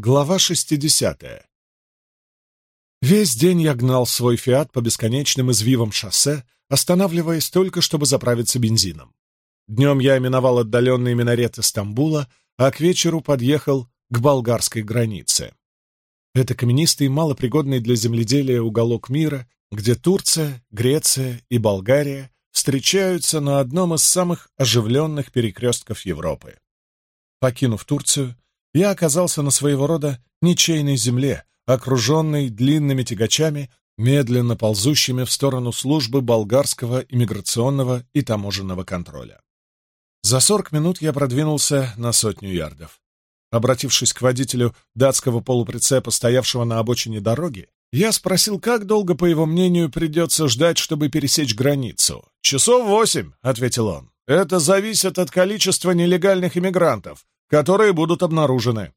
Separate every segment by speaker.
Speaker 1: Глава 60. Весь день я гнал свой «Фиат» по бесконечным извивам шоссе, останавливаясь только, чтобы заправиться бензином. Днем я именовал отдаленные минареты Стамбула, а к вечеру подъехал к болгарской границе. Это каменистый, малопригодный для земледелия уголок мира, где Турция, Греция и Болгария встречаются на одном из самых оживленных перекрестков Европы. Покинув Турцию, я оказался на своего рода ничейной земле, окруженной длинными тягачами, медленно ползущими в сторону службы болгарского иммиграционного и таможенного контроля. За сорок минут я продвинулся на сотню ярдов. Обратившись к водителю датского полуприцепа, стоявшего на обочине дороги, я спросил, как долго, по его мнению, придется ждать, чтобы пересечь границу. «Часов восемь», — ответил он. «Это зависит от количества нелегальных иммигрантов, которые будут обнаружены.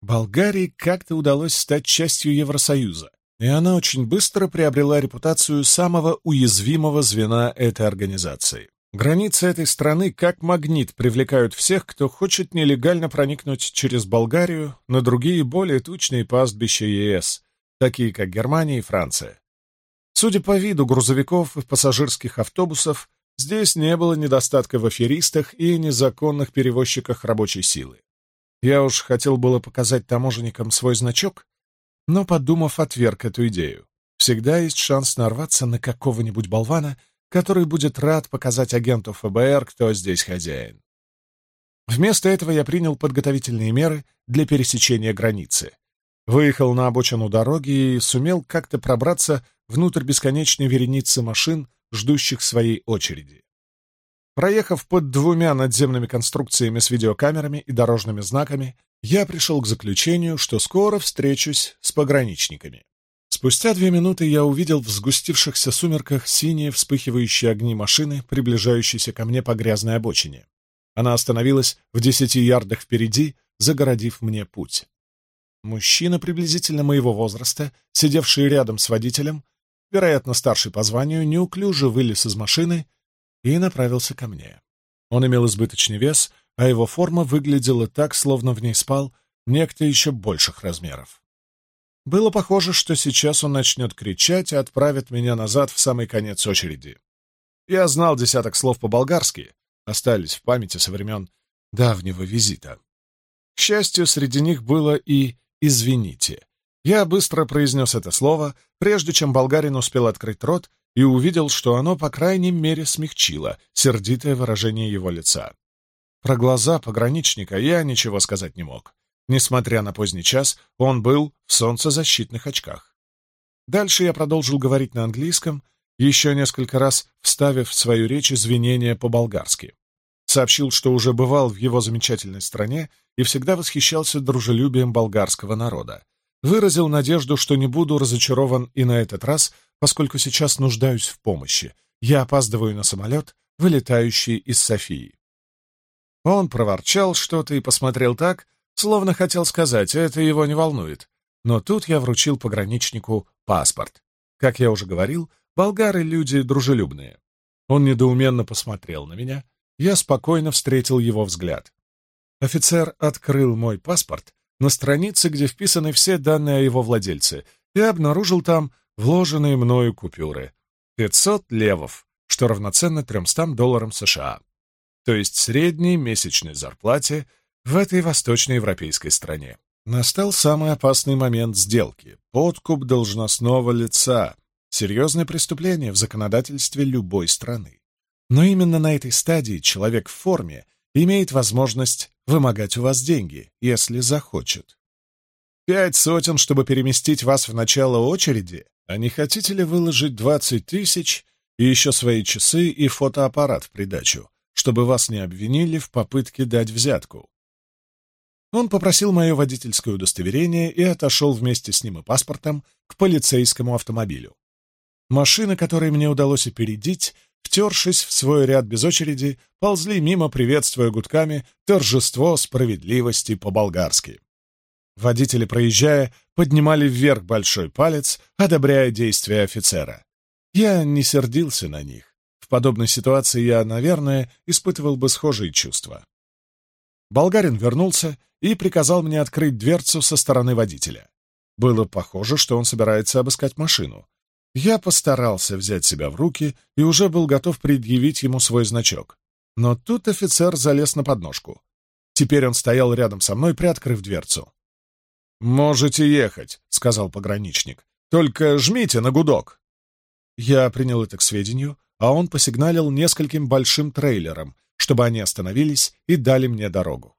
Speaker 1: Болгарии как-то удалось стать частью Евросоюза, и она очень быстро приобрела репутацию самого уязвимого звена этой организации. Границы этой страны как магнит привлекают всех, кто хочет нелегально проникнуть через Болгарию на другие более тучные пастбища ЕС, такие как Германия и Франция. Судя по виду грузовиков и пассажирских автобусов, Здесь не было недостатка в аферистах и незаконных перевозчиках рабочей силы. Я уж хотел было показать таможенникам свой значок, но, подумав, отверг эту идею. Всегда есть шанс нарваться на какого-нибудь болвана, который будет рад показать агенту ФБР, кто здесь хозяин. Вместо этого я принял подготовительные меры для пересечения границы. Выехал на обочину дороги и сумел как-то пробраться внутрь бесконечной вереницы машин ждущих своей очереди. Проехав под двумя надземными конструкциями с видеокамерами и дорожными знаками, я пришел к заключению, что скоро встречусь с пограничниками. Спустя две минуты я увидел в сгустившихся сумерках синие вспыхивающие огни машины, приближающейся ко мне по грязной обочине. Она остановилась в десяти ярдах впереди, загородив мне путь. Мужчина приблизительно моего возраста, сидевший рядом с водителем, Вероятно, старший по званию неуклюже вылез из машины и направился ко мне. Он имел избыточный вес, а его форма выглядела так, словно в ней спал некто еще больших размеров. Было похоже, что сейчас он начнет кричать и отправит меня назад в самый конец очереди. Я знал десяток слов по-болгарски, остались в памяти со времен давнего визита. К счастью, среди них было и «извините», я быстро произнес это слово, прежде чем болгарин успел открыть рот и увидел, что оно, по крайней мере, смягчило сердитое выражение его лица. Про глаза пограничника я ничего сказать не мог. Несмотря на поздний час, он был в солнцезащитных очках. Дальше я продолжил говорить на английском, еще несколько раз вставив в свою речь извинения по-болгарски. Сообщил, что уже бывал в его замечательной стране и всегда восхищался дружелюбием болгарского народа, выразил надежду, что не буду разочарован и на этот раз, поскольку сейчас нуждаюсь в помощи. Я опаздываю на самолет, вылетающий из Софии. Он проворчал что-то и посмотрел так, словно хотел сказать, это его не волнует. Но тут я вручил пограничнику паспорт. Как я уже говорил, болгары — люди дружелюбные. Он недоуменно посмотрел на меня. Я спокойно встретил его взгляд. Офицер открыл мой паспорт на странице, где вписаны все данные о его владельце, и обнаружил там вложенные мною купюры — 500 левов, что равноценно 300 долларам США, то есть средней месячной зарплате в этой восточноевропейской стране. Настал самый опасный момент сделки — подкуп должностного лица, серьезное преступление в законодательстве любой страны. Но именно на этой стадии человек в форме — имеет возможность вымогать у вас деньги, если захочет. Пять сотен, чтобы переместить вас в начало очереди, а не хотите ли выложить двадцать тысяч и еще свои часы и фотоаппарат в придачу, чтобы вас не обвинили в попытке дать взятку? Он попросил мое водительское удостоверение и отошел вместе с ним и паспортом к полицейскому автомобилю. Машина, которой мне удалось опередить, втершись в свой ряд без очереди, ползли мимо, приветствуя гудками торжество справедливости по-болгарски. Водители, проезжая, поднимали вверх большой палец, одобряя действия офицера. Я не сердился на них. В подобной ситуации я, наверное, испытывал бы схожие чувства. Болгарин вернулся и приказал мне открыть дверцу со стороны водителя. Было похоже, что он собирается обыскать машину. Я постарался взять себя в руки и уже был готов предъявить ему свой значок. Но тут офицер залез на подножку. Теперь он стоял рядом со мной, приоткрыв дверцу. «Можете ехать», — сказал пограничник. «Только жмите на гудок». Я принял это к сведению, а он посигналил нескольким большим трейлерам, чтобы они остановились и дали мне дорогу.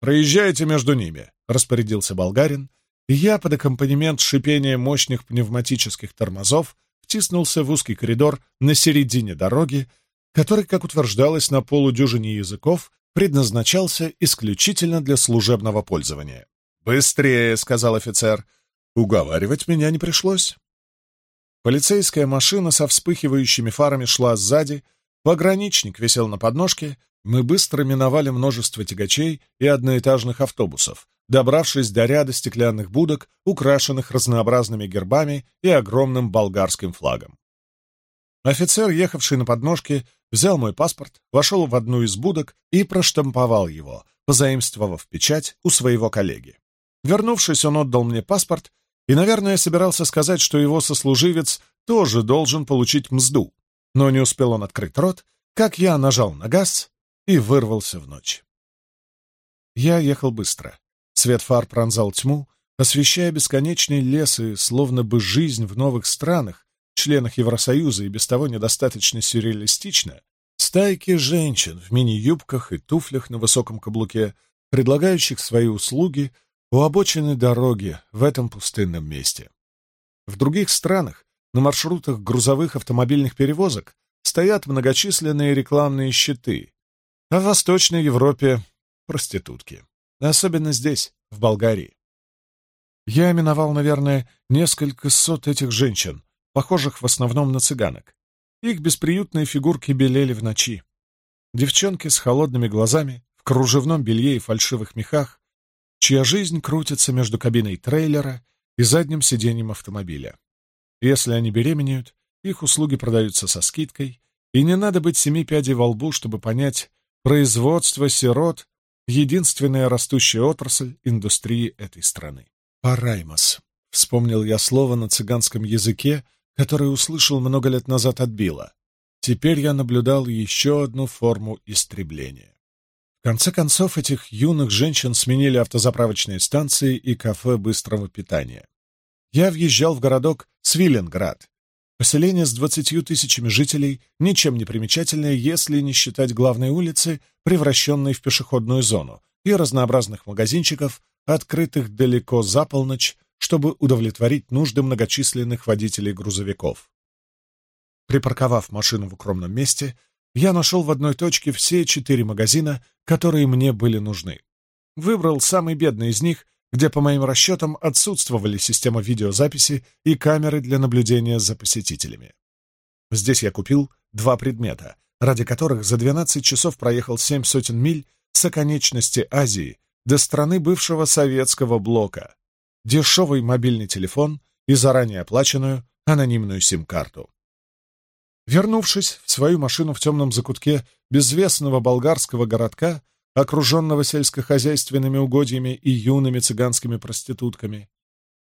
Speaker 1: «Проезжайте между ними», — распорядился болгарин, я под аккомпанемент шипения мощных пневматических тормозов втиснулся в узкий коридор на середине дороги, который, как утверждалось на полудюжине языков, предназначался исключительно для служебного пользования. «Быстрее!» — сказал офицер. Уговаривать меня не пришлось. Полицейская машина со вспыхивающими фарами шла сзади, пограничник висел на подножке, мы быстро миновали множество тягачей и одноэтажных автобусов, добравшись до ряда стеклянных будок, украшенных разнообразными гербами и огромным болгарским флагом. Офицер, ехавший на подножке, взял мой паспорт, вошел в одну из будок и проштамповал его, позаимствовав печать у своего коллеги. Вернувшись, он отдал мне паспорт и, наверное, собирался сказать, что его сослуживец тоже должен получить мзду. Но не успел он открыть рот, как я нажал на газ и вырвался в ночь. Я ехал быстро. Цвет фар пронзал тьму, освещая бесконечные лесы, словно бы жизнь в новых странах, членах Евросоюза и без того недостаточно сюрреалистично, стайки женщин в мини-юбках и туфлях на высоком каблуке, предлагающих свои услуги у обочины дороги в этом пустынном месте. В других странах на маршрутах грузовых автомобильных перевозок стоят многочисленные рекламные щиты, а в Восточной Европе — проститутки особенно здесь, в Болгарии. Я именовал, наверное, несколько сот этих женщин, похожих в основном на цыганок. Их бесприютные фигурки белели в ночи. Девчонки с холодными глазами, в кружевном белье и фальшивых мехах, чья жизнь крутится между кабиной трейлера и задним сиденьем автомобиля. Если они беременеют, их услуги продаются со скидкой, и не надо быть семи пядей во лбу, чтобы понять, производство сирот единственная растущая отрасль индустрии этой страны. «Параймас», — вспомнил я слово на цыганском языке, которое услышал много лет назад от Билла. Теперь я наблюдал еще одну форму истребления. В конце концов, этих юных женщин сменили автозаправочные станции и кафе быстрого питания. Я въезжал в городок Свиленград, Поселение с двадцатью тысячами жителей ничем не примечательное, если не считать главной улицы, превращенной в пешеходную зону, и разнообразных магазинчиков, открытых далеко за полночь, чтобы удовлетворить нужды многочисленных водителей грузовиков. Припарковав машину в укромном месте, я нашел в одной точке все четыре магазина, которые мне были нужны. Выбрал самый бедный из них где, по моим расчетам, отсутствовали система видеозаписи и камеры для наблюдения за посетителями. Здесь я купил два предмета, ради которых за 12 часов проехал 7 сотен миль с оконечности Азии до страны бывшего советского блока, дешевый мобильный телефон и заранее оплаченную анонимную сим-карту. Вернувшись в свою машину в темном закутке безвестного болгарского городка, окруженного сельскохозяйственными угодьями и юными цыганскими проститутками,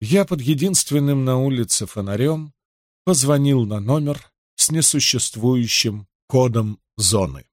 Speaker 1: я под единственным на улице фонарем позвонил на номер с несуществующим кодом зоны.